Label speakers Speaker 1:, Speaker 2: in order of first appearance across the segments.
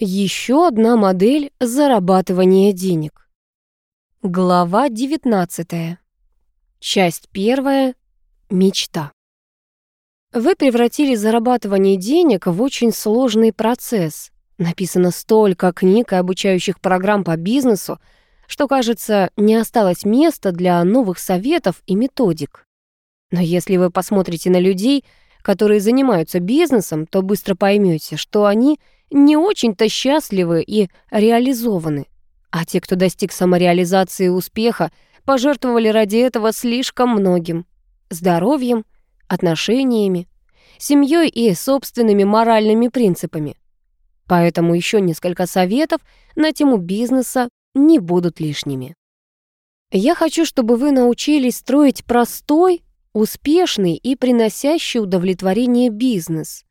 Speaker 1: Еще одна модель зарабатывания денег. Глава 19. Часть первая. Мечта. Вы превратили зарабатывание денег в очень сложный процесс. Написано столько книг и обучающих программ по бизнесу, что, кажется, не осталось места для новых советов и методик. Но если вы посмотрите на людей, которые занимаются бизнесом, то быстро поймете, что они не очень-то счастливы и реализованы. А те, кто достиг самореализации и успеха, пожертвовали ради этого слишком многим. Здоровьем, отношениями, семьей и собственными моральными принципами. Поэтому еще несколько советов на тему бизнеса не будут лишними. Я хочу, чтобы вы научились строить простой, успешный и приносящий удовлетворение бизнес.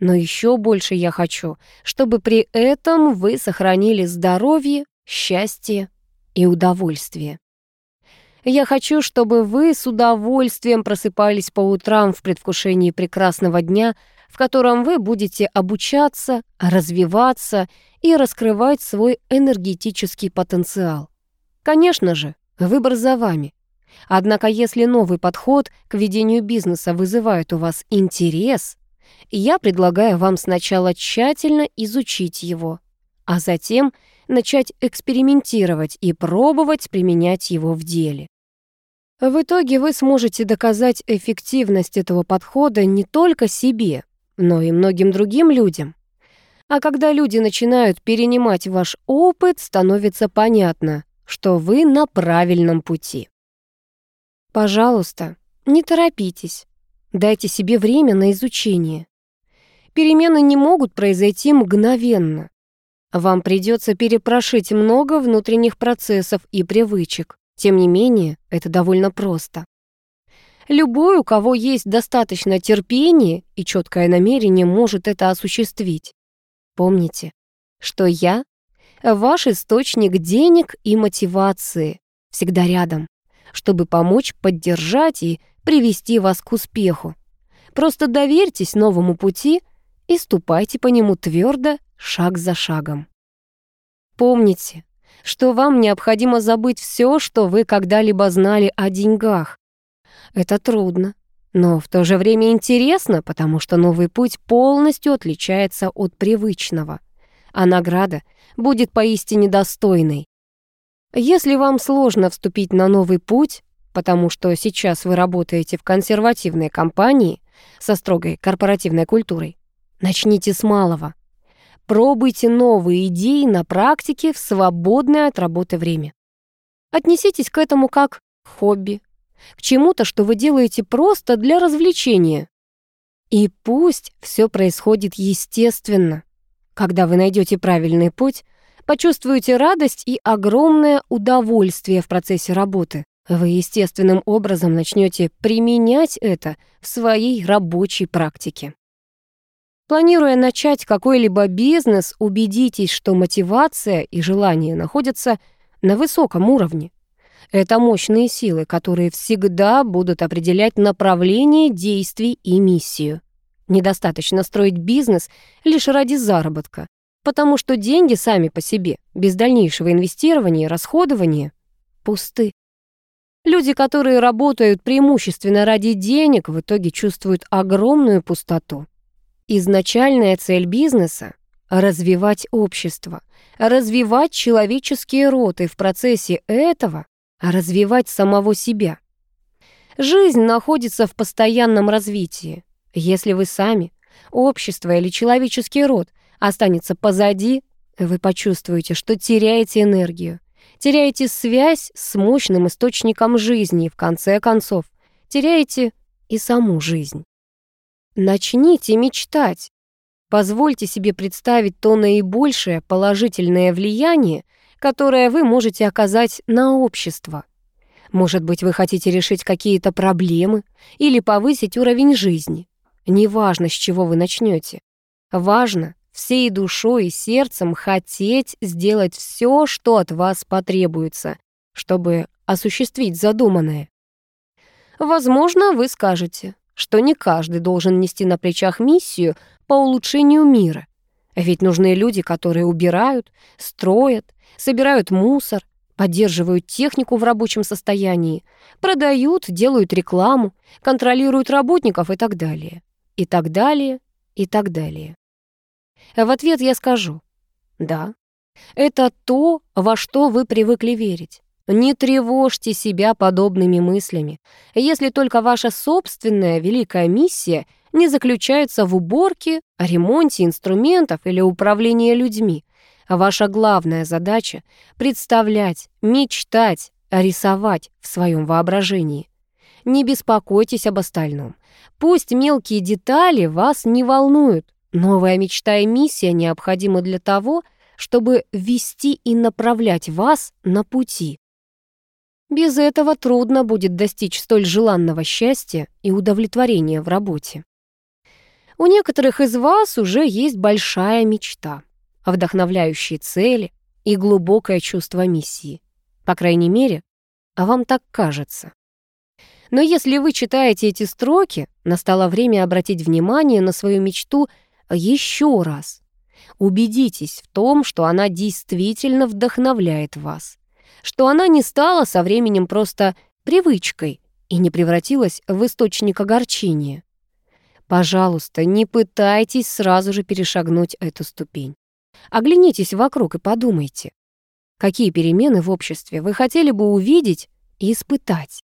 Speaker 1: Но еще больше я хочу, чтобы при этом вы сохранили здоровье, счастье и удовольствие. Я хочу, чтобы вы с удовольствием просыпались по утрам в предвкушении прекрасного дня, в котором вы будете обучаться, развиваться и раскрывать свой энергетический потенциал. Конечно же, выбор за вами. Однако если новый подход к ведению бизнеса вызывает у вас интерес, я предлагаю вам сначала тщательно изучить его, а затем начать экспериментировать и пробовать применять его в деле. В итоге вы сможете доказать эффективность этого подхода не только себе, но и многим другим людям. А когда люди начинают перенимать ваш опыт, становится понятно, что вы на правильном пути. Пожалуйста, не торопитесь. Дайте себе время на изучение. Перемены не могут произойти мгновенно. Вам придется перепрошить много внутренних процессов и привычек. Тем не менее, это довольно просто. Любой, у кого есть достаточно терпения и четкое намерение, может это осуществить. Помните, что я — ваш источник денег и мотивации, всегда рядом, чтобы помочь поддержать и привести вас к успеху. Просто доверьтесь новому пути и ступайте по нему твердо, шаг за шагом. Помните, что вам необходимо забыть все, что вы когда-либо знали о деньгах. Это трудно, но в то же время интересно, потому что новый путь полностью отличается от привычного, а награда будет поистине достойной. Если вам сложно вступить на новый путь, потому что сейчас вы работаете в консервативной компании со строгой корпоративной культурой, начните с малого. Пробуйте новые идеи на практике в свободное от работы время. Отнеситесь к этому как хобби, к чему-то, что вы делаете просто для развлечения. И пусть все происходит естественно. Когда вы найдете правильный путь, почувствуете радость и огромное удовольствие в процессе работы. Вы естественным образом начнете применять это в своей рабочей практике. Планируя начать какой-либо бизнес, убедитесь, что мотивация и желание находятся на высоком уровне. Это мощные силы, которые всегда будут определять направление действий и миссию. Недостаточно строить бизнес лишь ради заработка, потому что деньги сами по себе, без дальнейшего инвестирования и расходования, пусты. Люди, которые работают преимущественно ради денег, в итоге чувствуют огромную пустоту. Изначальная цель бизнеса — развивать общество, развивать человеческие род и в процессе этого развивать самого себя. Жизнь находится в постоянном развитии. Если вы сами, общество или человеческий род останется позади, вы почувствуете, что теряете энергию, теряете связь с мощным источником жизни и, в конце концов, теряете и саму жизнь. Начните мечтать. Позвольте себе представить то наибольшее положительное влияние, которое вы можете оказать на общество. Может быть, вы хотите решить какие-то проблемы или повысить уровень жизни. Неважно, с чего вы начнете. Важно всей душой и сердцем хотеть сделать все, что от вас потребуется, чтобы осуществить задуманное. Возможно, вы скажете, что не каждый должен нести на плечах миссию по улучшению мира. Ведь нужны люди, которые убирают, строят, собирают мусор, поддерживают технику в рабочем состоянии, продают, делают рекламу, контролируют работников и так далее. И так далее, и так далее. В ответ я скажу «Да, это то, во что вы привыкли верить. Не тревожьте себя подобными мыслями, если только ваша собственная великая миссия не заключается в уборке, ремонте инструментов или управлении людьми. Ваша главная задача — представлять, мечтать, рисовать в своем воображении. Не беспокойтесь об остальном. Пусть мелкие детали вас не волнуют. Новая мечта и миссия необходимы для того, чтобы вести и направлять вас на пути. Без этого трудно будет достичь столь желанного счастья и удовлетворения в работе. У некоторых из вас уже есть большая мечта, вдохновляющие цели и глубокое чувство миссии. По крайней мере, а вам так кажется. Но если вы читаете эти строки, настало время обратить внимание на свою мечту еще раз. Убедитесь в том, что она действительно вдохновляет вас что она не стала со временем просто привычкой и не превратилась в источник огорчения. Пожалуйста, не пытайтесь сразу же перешагнуть эту ступень. Оглянитесь вокруг и подумайте, какие перемены в обществе вы хотели бы увидеть и испытать.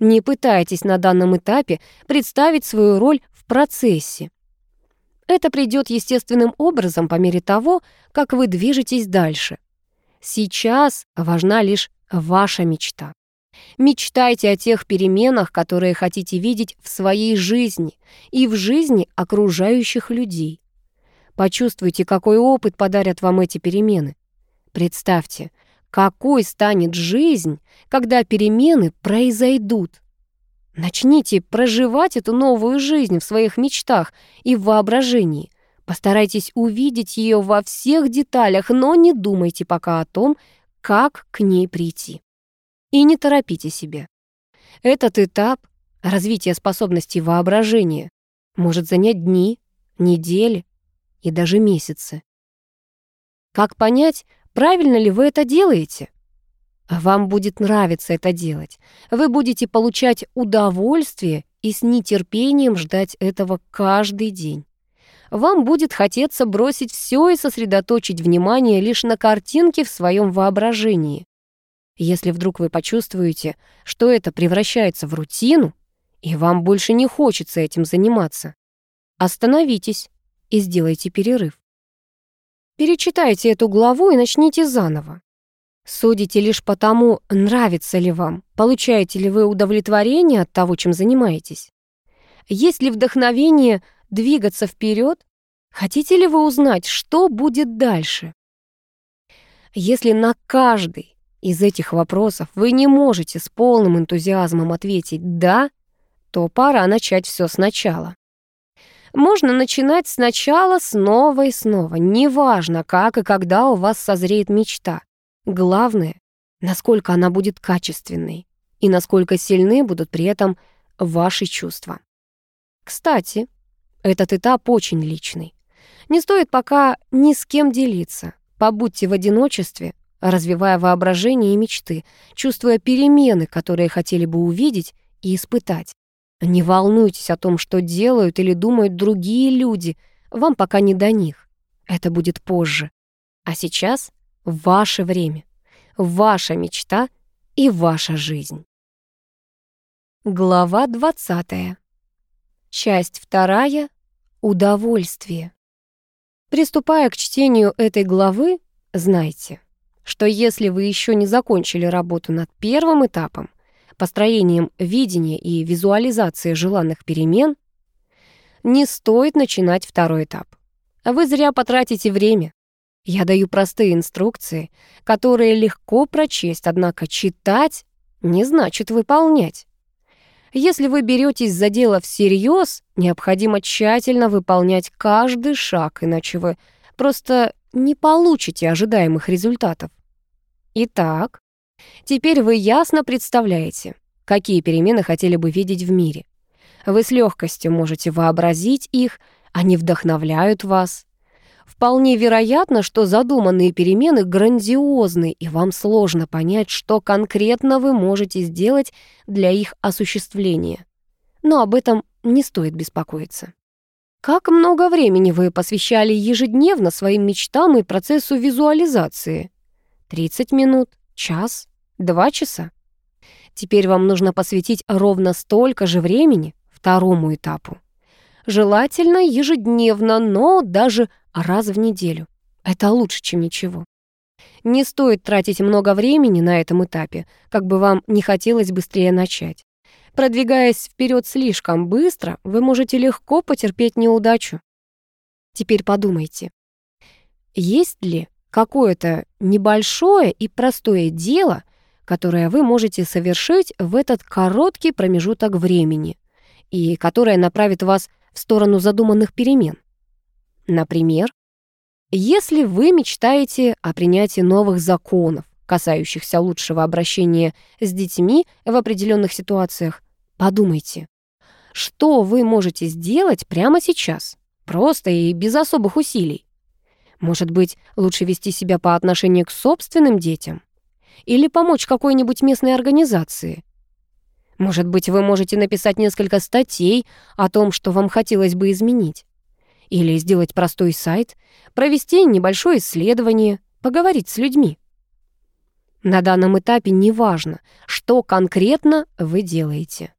Speaker 1: Не пытайтесь на данном этапе представить свою роль в процессе. Это придет естественным образом по мере того, как вы движетесь дальше. Сейчас важна лишь ваша мечта. Мечтайте о тех переменах, которые хотите видеть в своей жизни и в жизни окружающих людей. Почувствуйте, какой опыт подарят вам эти перемены. Представьте, какой станет жизнь, когда перемены произойдут. Начните проживать эту новую жизнь в своих мечтах и в воображении. Постарайтесь увидеть ее во всех деталях, но не думайте пока о том, как к ней прийти. И не торопите себя. Этот этап развития способностей воображения может занять дни, недели и даже месяцы. Как понять, правильно ли вы это делаете? Вам будет нравиться это делать. Вы будете получать удовольствие и с нетерпением ждать этого каждый день вам будет хотеться бросить все и сосредоточить внимание лишь на картинке в своем воображении. Если вдруг вы почувствуете, что это превращается в рутину, и вам больше не хочется этим заниматься, остановитесь и сделайте перерыв. Перечитайте эту главу и начните заново. Судите лишь по тому, нравится ли вам, получаете ли вы удовлетворение от того, чем занимаетесь. Есть ли вдохновение двигаться вперед? Хотите ли вы узнать, что будет дальше? Если на каждый из этих вопросов вы не можете с полным энтузиазмом ответить «да», то пора начать все сначала. Можно начинать сначала снова и снова, неважно, как и когда у вас созреет мечта. Главное, насколько она будет качественной и насколько сильны будут при этом ваши чувства. Кстати, этот этап очень личный. Не стоит пока ни с кем делиться. Побудьте в одиночестве, развивая воображение и мечты, чувствуя перемены, которые хотели бы увидеть и испытать. Не волнуйтесь о том, что делают или думают другие люди. Вам пока не до них. Это будет позже. А сейчас ваше время, ваша мечта и ваша жизнь. Глава 20. Часть вторая удовольствие. Приступая к чтению этой главы, знайте, что если вы еще не закончили работу над первым этапом, построением видения и визуализации желанных перемен, не стоит начинать второй этап. Вы зря потратите время. Я даю простые инструкции, которые легко прочесть, однако читать не значит выполнять. Если вы беретесь за дело всерьез, необходимо тщательно выполнять каждый шаг, иначе вы просто не получите ожидаемых результатов. Итак, теперь вы ясно представляете, какие перемены хотели бы видеть в мире. Вы с легкостью можете вообразить их, они вдохновляют вас. Вполне вероятно, что задуманные перемены грандиозны, и вам сложно понять, что конкретно вы можете сделать для их осуществления. Но об этом не стоит беспокоиться. Как много времени вы посвящали ежедневно своим мечтам и процессу визуализации? 30 минут, час, два часа? Теперь вам нужно посвятить ровно столько же времени второму этапу. Желательно ежедневно, но даже раз в неделю. Это лучше, чем ничего. Не стоит тратить много времени на этом этапе, как бы вам не хотелось быстрее начать. Продвигаясь вперед слишком быстро, вы можете легко потерпеть неудачу. Теперь подумайте, есть ли какое-то небольшое и простое дело, которое вы можете совершить в этот короткий промежуток времени и которое направит вас в сторону задуманных перемен. Например, если вы мечтаете о принятии новых законов, касающихся лучшего обращения с детьми в определенных ситуациях, подумайте, что вы можете сделать прямо сейчас, просто и без особых усилий. Может быть, лучше вести себя по отношению к собственным детям? Или помочь какой-нибудь местной организации? Может быть, вы можете написать несколько статей о том, что вам хотелось бы изменить. Или сделать простой сайт, провести небольшое исследование, поговорить с людьми. На данном этапе не важно, что конкретно вы делаете.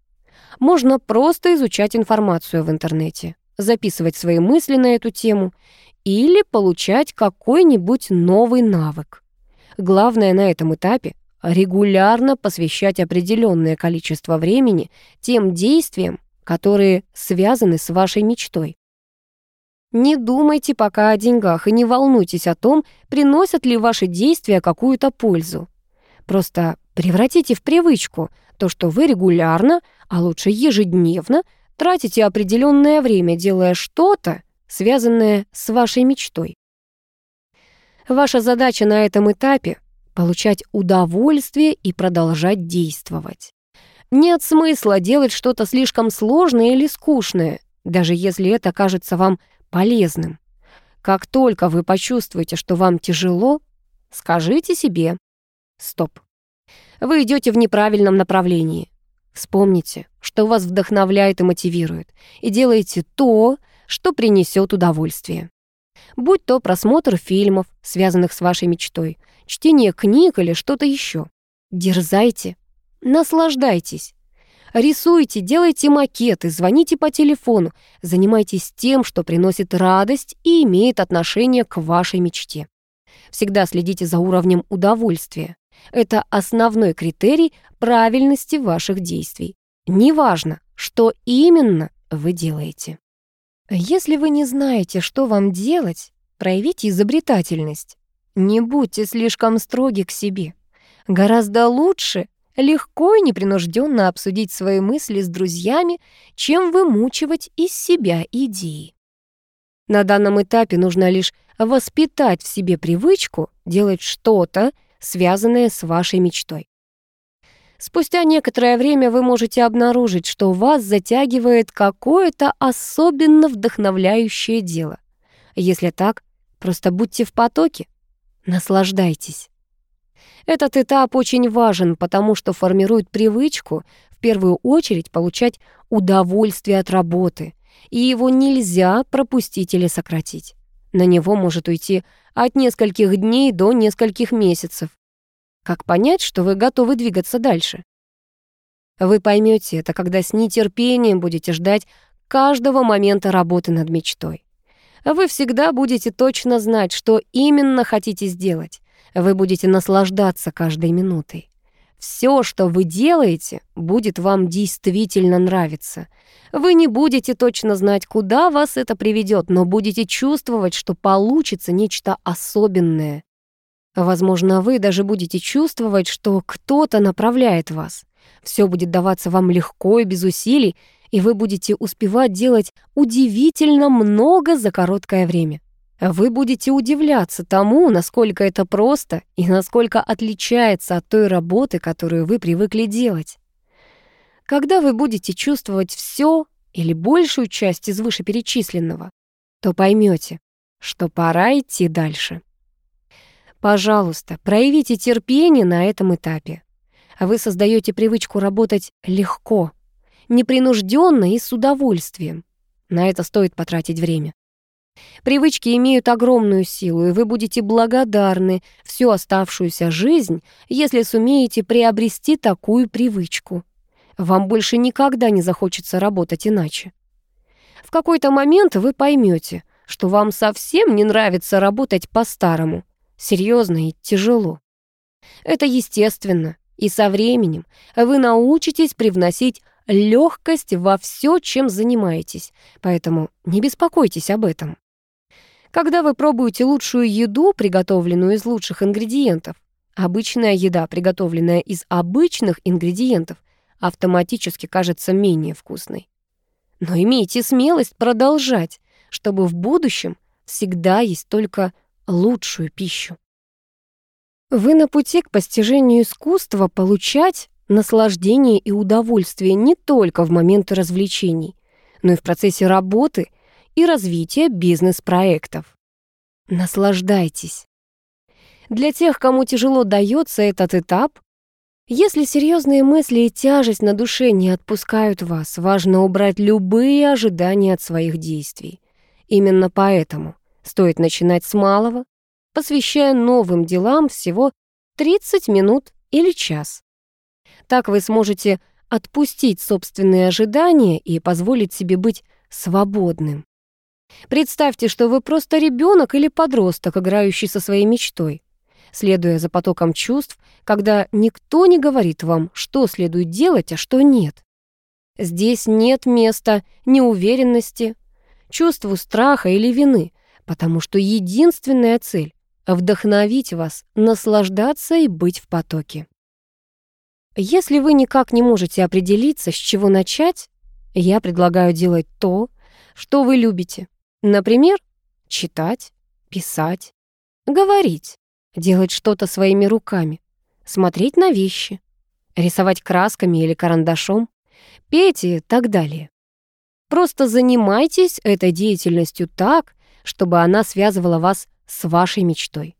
Speaker 1: Можно просто изучать информацию в интернете, записывать свои мысли на эту тему или получать какой-нибудь новый навык. Главное на этом этапе регулярно посвящать определенное количество времени тем действиям, которые связаны с вашей мечтой. Не думайте пока о деньгах и не волнуйтесь о том, приносят ли ваши действия какую-то пользу. Просто превратите в привычку то, что вы регулярно, а лучше ежедневно, тратите определенное время, делая что-то, связанное с вашей мечтой. Ваша задача на этом этапе получать удовольствие и продолжать действовать. Нет смысла делать что-то слишком сложное или скучное, даже если это кажется вам полезным. Как только вы почувствуете, что вам тяжело, скажите себе «Стоп». Вы идете в неправильном направлении. Вспомните, что вас вдохновляет и мотивирует, и делайте то, что принесет удовольствие. Будь то просмотр фильмов, связанных с вашей мечтой, чтение книг или что-то еще. Дерзайте, наслаждайтесь. Рисуйте, делайте макеты, звоните по телефону, занимайтесь тем, что приносит радость и имеет отношение к вашей мечте. Всегда следите за уровнем удовольствия. Это основной критерий правильности ваших действий. Неважно, что именно вы делаете. Если вы не знаете, что вам делать, проявите изобретательность. Не будьте слишком строги к себе. Гораздо лучше легко и непринужденно обсудить свои мысли с друзьями, чем вымучивать из себя идеи. На данном этапе нужно лишь воспитать в себе привычку делать что-то, связанное с вашей мечтой. Спустя некоторое время вы можете обнаружить, что вас затягивает какое-то особенно вдохновляющее дело. Если так, просто будьте в потоке, наслаждайтесь. Этот этап очень важен, потому что формирует привычку в первую очередь получать удовольствие от работы, и его нельзя пропустить или сократить. На него может уйти от нескольких дней до нескольких месяцев. Как понять, что вы готовы двигаться дальше? Вы поймете это, когда с нетерпением будете ждать каждого момента работы над мечтой. Вы всегда будете точно знать, что именно хотите сделать. Вы будете наслаждаться каждой минутой. Все, что вы делаете, будет вам действительно нравиться. Вы не будете точно знать, куда вас это приведет, но будете чувствовать, что получится нечто особенное. Возможно, вы даже будете чувствовать, что кто-то направляет вас. Все будет даваться вам легко и без усилий, и вы будете успевать делать удивительно много за короткое время. Вы будете удивляться тому, насколько это просто и насколько отличается от той работы, которую вы привыкли делать. Когда вы будете чувствовать все или большую часть из вышеперечисленного, то поймете, что пора идти дальше. Пожалуйста, проявите терпение на этом этапе. Вы создаете привычку работать легко, непринужденно и с удовольствием. На это стоит потратить время. Привычки имеют огромную силу, и вы будете благодарны всю оставшуюся жизнь, если сумеете приобрести такую привычку. Вам больше никогда не захочется работать иначе. В какой-то момент вы поймете, что вам совсем не нравится работать по-старому, серьезно и тяжело. Это естественно, и со временем вы научитесь привносить легкость во все, чем занимаетесь, поэтому не беспокойтесь об этом. Когда вы пробуете лучшую еду, приготовленную из лучших ингредиентов, обычная еда, приготовленная из обычных ингредиентов, автоматически кажется менее вкусной. Но имейте смелость продолжать, чтобы в будущем всегда есть только лучшую пищу. Вы на пути к постижению искусства получать наслаждение и удовольствие не только в моменты развлечений, но и в процессе работы и развития бизнес-проектов. Наслаждайтесь. Для тех, кому тяжело дается этот этап, если серьезные мысли и тяжесть на душе не отпускают вас, важно убрать любые ожидания от своих действий. Именно поэтому стоит начинать с малого, посвящая новым делам всего 30 минут или час. Так вы сможете отпустить собственные ожидания и позволить себе быть свободным. Представьте, что вы просто ребенок или подросток, играющий со своей мечтой, следуя за потоком чувств, когда никто не говорит вам, что следует делать, а что нет. Здесь нет места неуверенности, чувству страха или вины, потому что единственная цель — вдохновить вас, наслаждаться и быть в потоке. Если вы никак не можете определиться, с чего начать, я предлагаю делать то, что вы любите. Например, читать, писать, говорить, делать что-то своими руками, смотреть на вещи, рисовать красками или карандашом, петь и так далее. Просто занимайтесь этой деятельностью так, чтобы она связывала вас с вашей мечтой.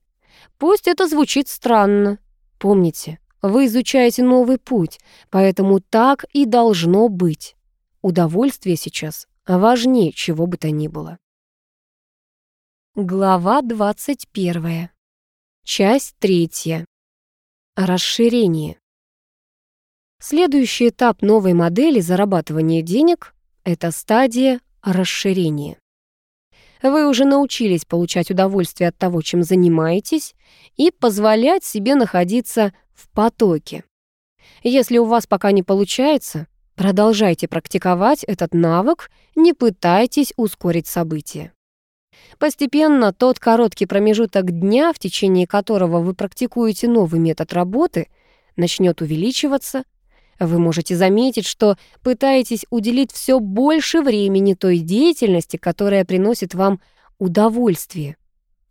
Speaker 1: Пусть это звучит странно. Помните, вы изучаете новый путь, поэтому так и должно быть. Удовольствие сейчас важнее чего бы то ни было. Глава 21. Часть 3. Расширение. Следующий этап новой модели зарабатывания денег — это стадия расширения. Вы уже научились получать удовольствие от того, чем занимаетесь, и позволять себе находиться в потоке. Если у вас пока не получается, продолжайте практиковать этот навык, не пытайтесь ускорить события. Постепенно тот короткий промежуток дня, в течение которого вы практикуете новый метод работы, начнет увеличиваться. Вы можете заметить, что пытаетесь уделить все больше времени той деятельности, которая приносит вам удовольствие.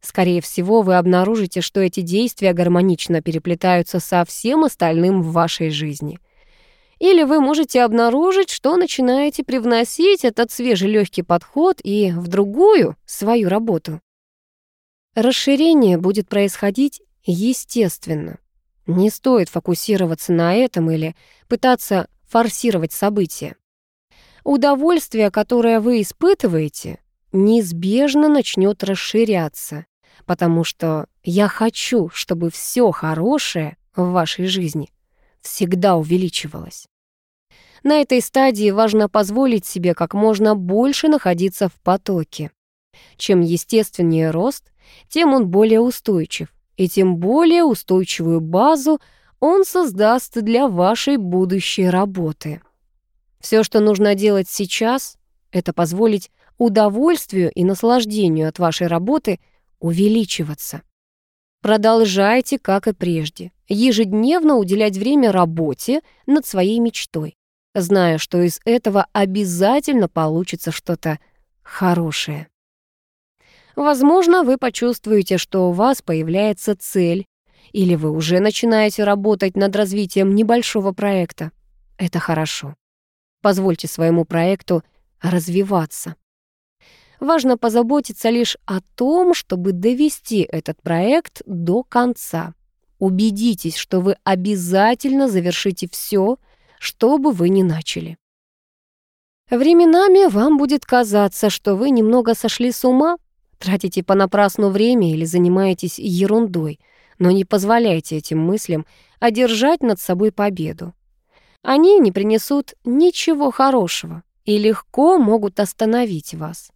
Speaker 1: Скорее всего, вы обнаружите, что эти действия гармонично переплетаются со всем остальным в вашей жизни — или вы можете обнаружить, что начинаете привносить этот свежий легкий подход и в другую свою работу. Расширение будет происходить естественно. Не стоит фокусироваться на этом или пытаться форсировать события. Удовольствие, которое вы испытываете, неизбежно начнет расширяться, потому что я хочу, чтобы все хорошее в вашей жизни всегда увеличивалось. На этой стадии важно позволить себе как можно больше находиться в потоке. Чем естественнее рост, тем он более устойчив, и тем более устойчивую базу он создаст для вашей будущей работы. Все, что нужно делать сейчас, это позволить удовольствию и наслаждению от вашей работы увеличиваться. Продолжайте, как и прежде, ежедневно уделять время работе над своей мечтой зная, что из этого обязательно получится что-то хорошее. Возможно, вы почувствуете, что у вас появляется цель, или вы уже начинаете работать над развитием небольшого проекта. Это хорошо. Позвольте своему проекту развиваться. Важно позаботиться лишь о том, чтобы довести этот проект до конца. Убедитесь, что вы обязательно завершите все, что бы вы ни начали. Временами вам будет казаться, что вы немного сошли с ума, тратите понапрасну время или занимаетесь ерундой, но не позволяйте этим мыслям одержать над собой победу. Они не принесут ничего хорошего и легко могут остановить вас.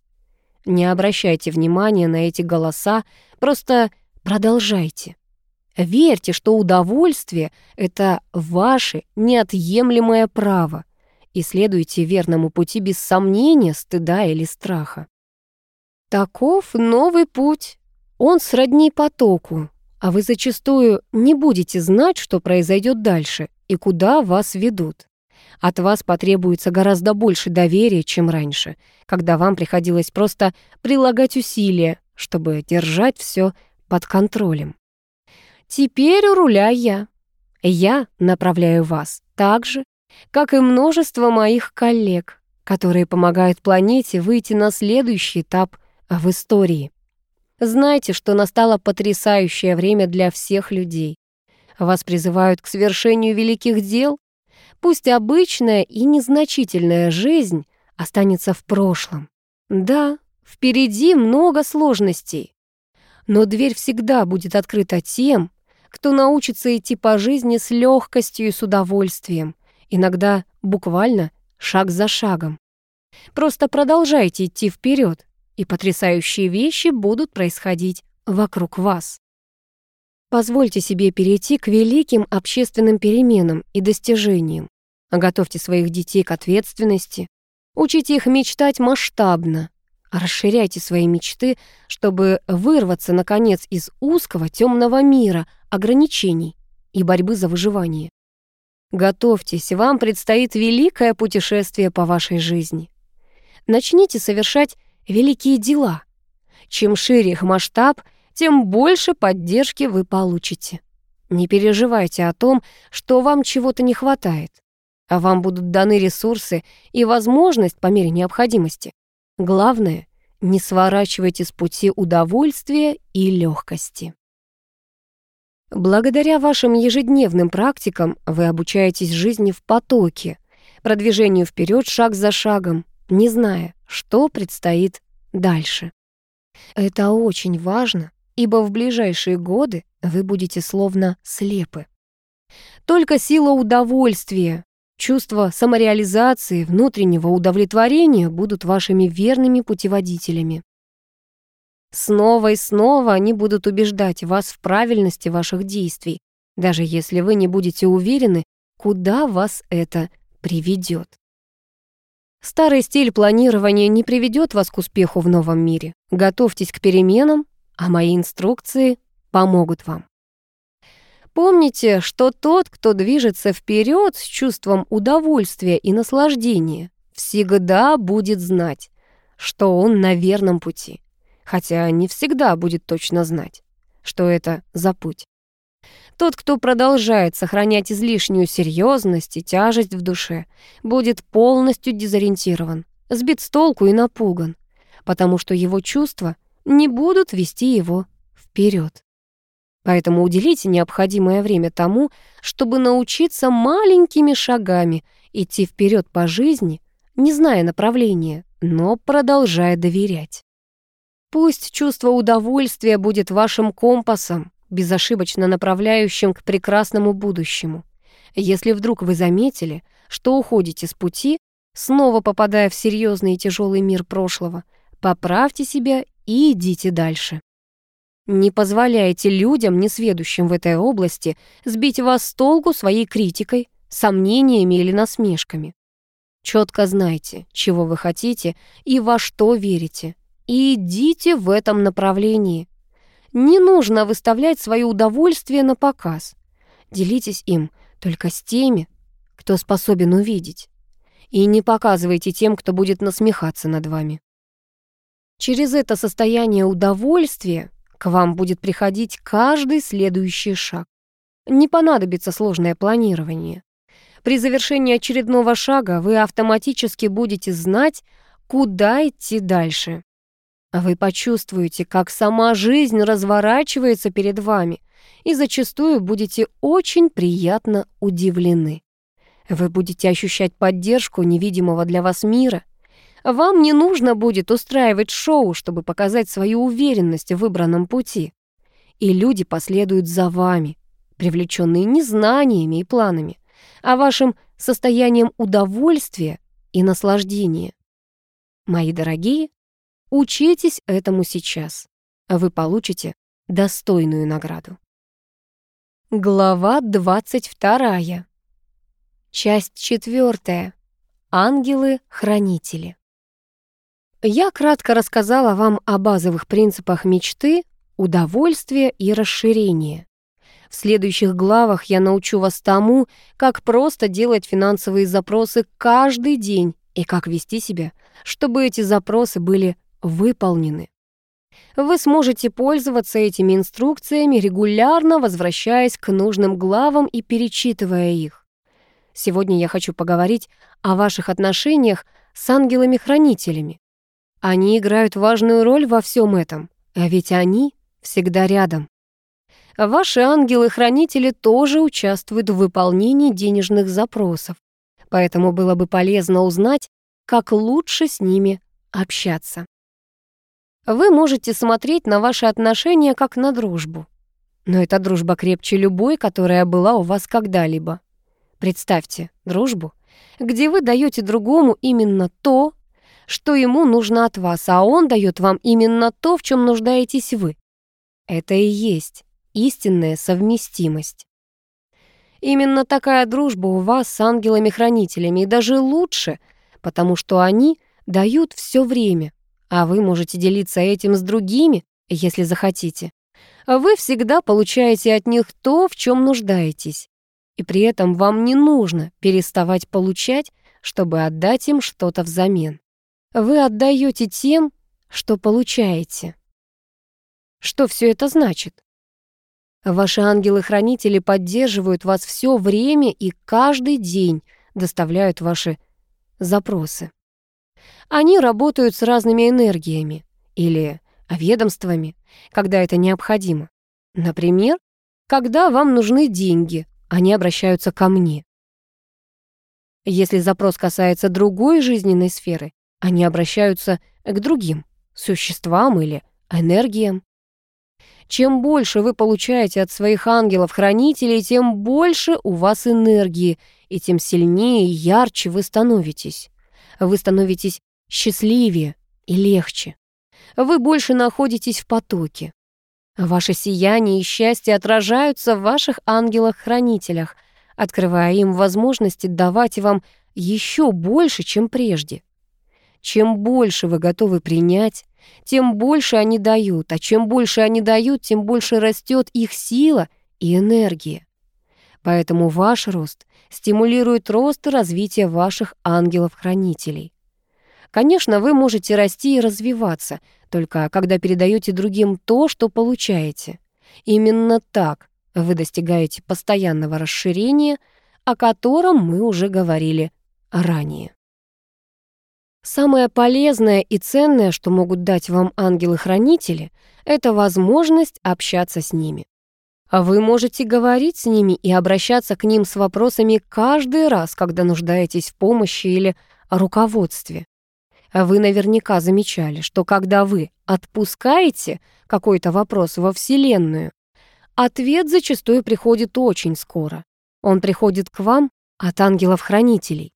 Speaker 1: Не обращайте внимания на эти голоса, просто продолжайте. Верьте, что удовольствие — это ваше неотъемлемое право, и следуйте верному пути без сомнения, стыда или страха. Таков новый путь. Он сродни потоку, а вы зачастую не будете знать, что произойдет дальше и куда вас ведут. От вас потребуется гораздо больше доверия, чем раньше, когда вам приходилось просто прилагать усилия, чтобы держать все под контролем. Теперь у руля я. Я направляю вас так же, как и множество моих коллег, которые помогают планете выйти на следующий этап в истории. Знайте, что настало потрясающее время для всех людей. Вас призывают к свершению великих дел. Пусть обычная и незначительная жизнь останется в прошлом. Да, впереди много сложностей. Но дверь всегда будет открыта тем, кто научится идти по жизни с легкостью и с удовольствием, иногда буквально шаг за шагом. Просто продолжайте идти вперед, и потрясающие вещи будут происходить вокруг вас. Позвольте себе перейти к великим общественным переменам и достижениям. Готовьте своих детей к ответственности. Учите их мечтать масштабно, Расширяйте свои мечты, чтобы вырваться, наконец, из узкого темного мира ограничений и борьбы за выживание. Готовьтесь, вам предстоит великое путешествие по вашей жизни. Начните совершать великие дела. Чем шире их масштаб, тем больше поддержки вы получите. Не переживайте о том, что вам чего-то не хватает, а вам будут даны ресурсы и возможность по мере необходимости. Главное, не сворачивайте с пути удовольствия и легкости. Благодаря вашим ежедневным практикам вы обучаетесь жизни в потоке, продвижению вперед шаг за шагом, не зная, что предстоит дальше. Это очень важно, ибо в ближайшие годы вы будете словно слепы. Только сила удовольствия Чувство самореализации, внутреннего удовлетворения будут вашими верными путеводителями. Снова и снова они будут убеждать вас в правильности ваших действий, даже если вы не будете уверены, куда вас это приведет. Старый стиль планирования не приведет вас к успеху в новом мире. Готовьтесь к переменам, а мои инструкции помогут вам. Помните, что тот, кто движется вперед с чувством удовольствия и наслаждения, всегда будет знать, что он на верном пути, хотя не всегда будет точно знать, что это за путь. Тот, кто продолжает сохранять излишнюю серьезность и тяжесть в душе, будет полностью дезориентирован, сбит с толку и напуган, потому что его чувства не будут вести его вперед. Поэтому уделите необходимое время тому, чтобы научиться маленькими шагами идти вперед по жизни, не зная направления, но продолжая доверять. Пусть чувство удовольствия будет вашим компасом, безошибочно направляющим к прекрасному будущему. Если вдруг вы заметили, что уходите с пути, снова попадая в серьезный и тяжелый мир прошлого, поправьте себя и идите дальше. Не позволяйте людям, несведущим в этой области, сбить вас с толку своей критикой, сомнениями или насмешками. Четко знайте, чего вы хотите и во что верите, и идите в этом направлении. Не нужно выставлять свое удовольствие на показ. Делитесь им только с теми, кто способен увидеть. И не показывайте тем, кто будет насмехаться над вами. Через это состояние удовольствия к вам будет приходить каждый следующий шаг. Не понадобится сложное планирование. При завершении очередного шага вы автоматически будете знать, куда идти дальше. вы почувствуете, как сама жизнь разворачивается перед вами, и зачастую будете очень приятно удивлены. Вы будете ощущать поддержку невидимого для вас мира. Вам не нужно будет устраивать шоу, чтобы показать свою уверенность в выбранном пути. И люди последуют за вами, привлеченные не знаниями и планами, а вашим состоянием удовольствия и наслаждения. Мои дорогие, учитесь этому сейчас, вы получите достойную награду. Глава 22. Часть 4. Ангелы-хранители. Я кратко рассказала вам о базовых принципах мечты, удовольствия и расширения. В следующих главах я научу вас тому, как просто делать финансовые запросы каждый день и как вести себя, чтобы эти запросы были выполнены. Вы сможете пользоваться этими инструкциями, регулярно возвращаясь к нужным главам и перечитывая их. Сегодня я хочу поговорить о ваших отношениях с ангелами-хранителями. Они играют важную роль во всем этом, а ведь они всегда рядом. Ваши ангелы-хранители тоже участвуют в выполнении денежных запросов, поэтому было бы полезно узнать, как лучше с ними общаться. Вы можете смотреть на ваши отношения как на дружбу. Но эта дружба крепче любой, которая была у вас когда-либо. Представьте дружбу, где вы даете другому именно то, что ему нужно от вас, а он дает вам именно то, в чем нуждаетесь вы. Это и есть истинная совместимость. Именно такая дружба у вас с ангелами-хранителями, и даже лучше, потому что они дают все время, а вы можете делиться этим с другими, если захотите. Вы всегда получаете от них то, в чем нуждаетесь. И при этом вам не нужно переставать получать, чтобы отдать им что-то взамен. Вы отдаете тем, что получаете. Что все это значит? Ваши ангелы-хранители поддерживают вас все время и каждый день доставляют ваши запросы. Они работают с разными энергиями или ведомствами, когда это необходимо. Например, когда вам нужны деньги, они обращаются ко мне. Если запрос касается другой жизненной сферы, они обращаются к другим существам или энергиям. Чем больше вы получаете от своих ангелов-хранителей, тем больше у вас энергии, и тем сильнее и ярче вы становитесь. Вы становитесь счастливее и легче. Вы больше находитесь в потоке. Ваше сияние и счастье отражаются в ваших ангелах-хранителях, открывая им возможности давать вам еще больше, чем прежде. Чем больше вы готовы принять, тем больше они дают, а чем больше они дают, тем больше растет их сила и энергия. Поэтому ваш рост стимулирует рост и развитие ваших ангелов-хранителей. Конечно, вы можете расти и развиваться, только когда передаете другим то, что получаете. Именно так вы достигаете постоянного расширения, о котором мы уже говорили ранее. Самое полезное и ценное, что могут дать вам ангелы-хранители, это возможность общаться с ними. Вы можете говорить с ними и обращаться к ним с вопросами каждый раз, когда нуждаетесь в помощи или руководстве. Вы наверняка замечали, что когда вы отпускаете какой-то вопрос во Вселенную, ответ зачастую приходит очень скоро. Он приходит к вам от ангелов-хранителей.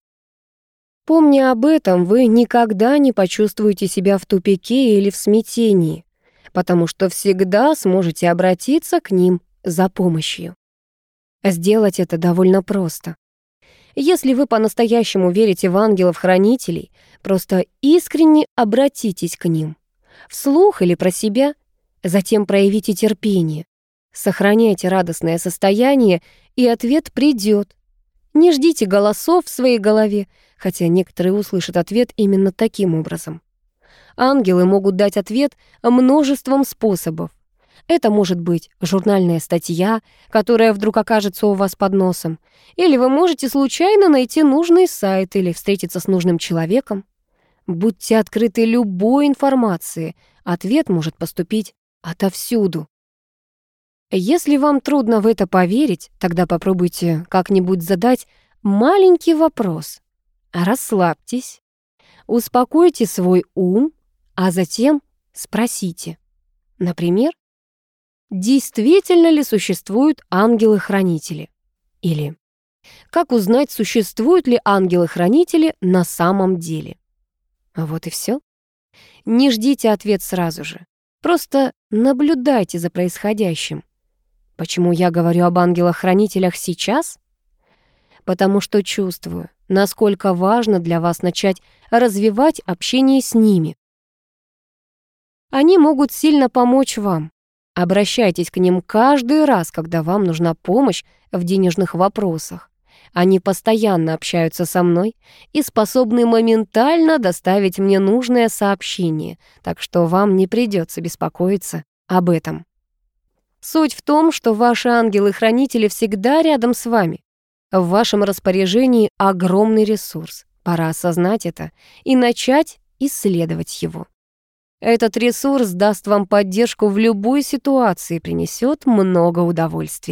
Speaker 1: Помня об этом, вы никогда не почувствуете себя в тупике или в смятении, потому что всегда сможете обратиться к ним за помощью. Сделать это довольно просто. Если вы по-настоящему верите в ангелов-хранителей, просто искренне обратитесь к ним. Вслух или про себя, затем проявите терпение. Сохраняйте радостное состояние, и ответ придет. Не ждите голосов в своей голове, хотя некоторые услышат ответ именно таким образом. Ангелы могут дать ответ множеством способов. Это может быть журнальная статья, которая вдруг окажется у вас под носом, или вы можете случайно найти нужный сайт или встретиться с нужным человеком. Будьте открыты любой информации, ответ может поступить отовсюду. Если вам трудно в это поверить, тогда попробуйте как-нибудь задать маленький вопрос. Расслабьтесь, успокойте свой ум, а затем спросите. Например, действительно ли существуют ангелы-хранители? Или как узнать, существуют ли ангелы-хранители на самом деле? Вот и все. Не ждите ответ сразу же. Просто наблюдайте за происходящим. Почему я говорю об ангелах-хранителях сейчас? Потому что чувствую, насколько важно для вас начать развивать общение с ними. Они могут сильно помочь вам. Обращайтесь к ним каждый раз, когда вам нужна помощь в денежных вопросах. Они постоянно общаются со мной и способны моментально доставить мне нужное сообщение, так что вам не придется беспокоиться об этом. Суть в том, что ваши ангелы-хранители всегда рядом с вами. В вашем распоряжении огромный ресурс. Пора осознать это и начать исследовать его. Этот ресурс даст вам поддержку в любой ситуации и принесет много удовольствия.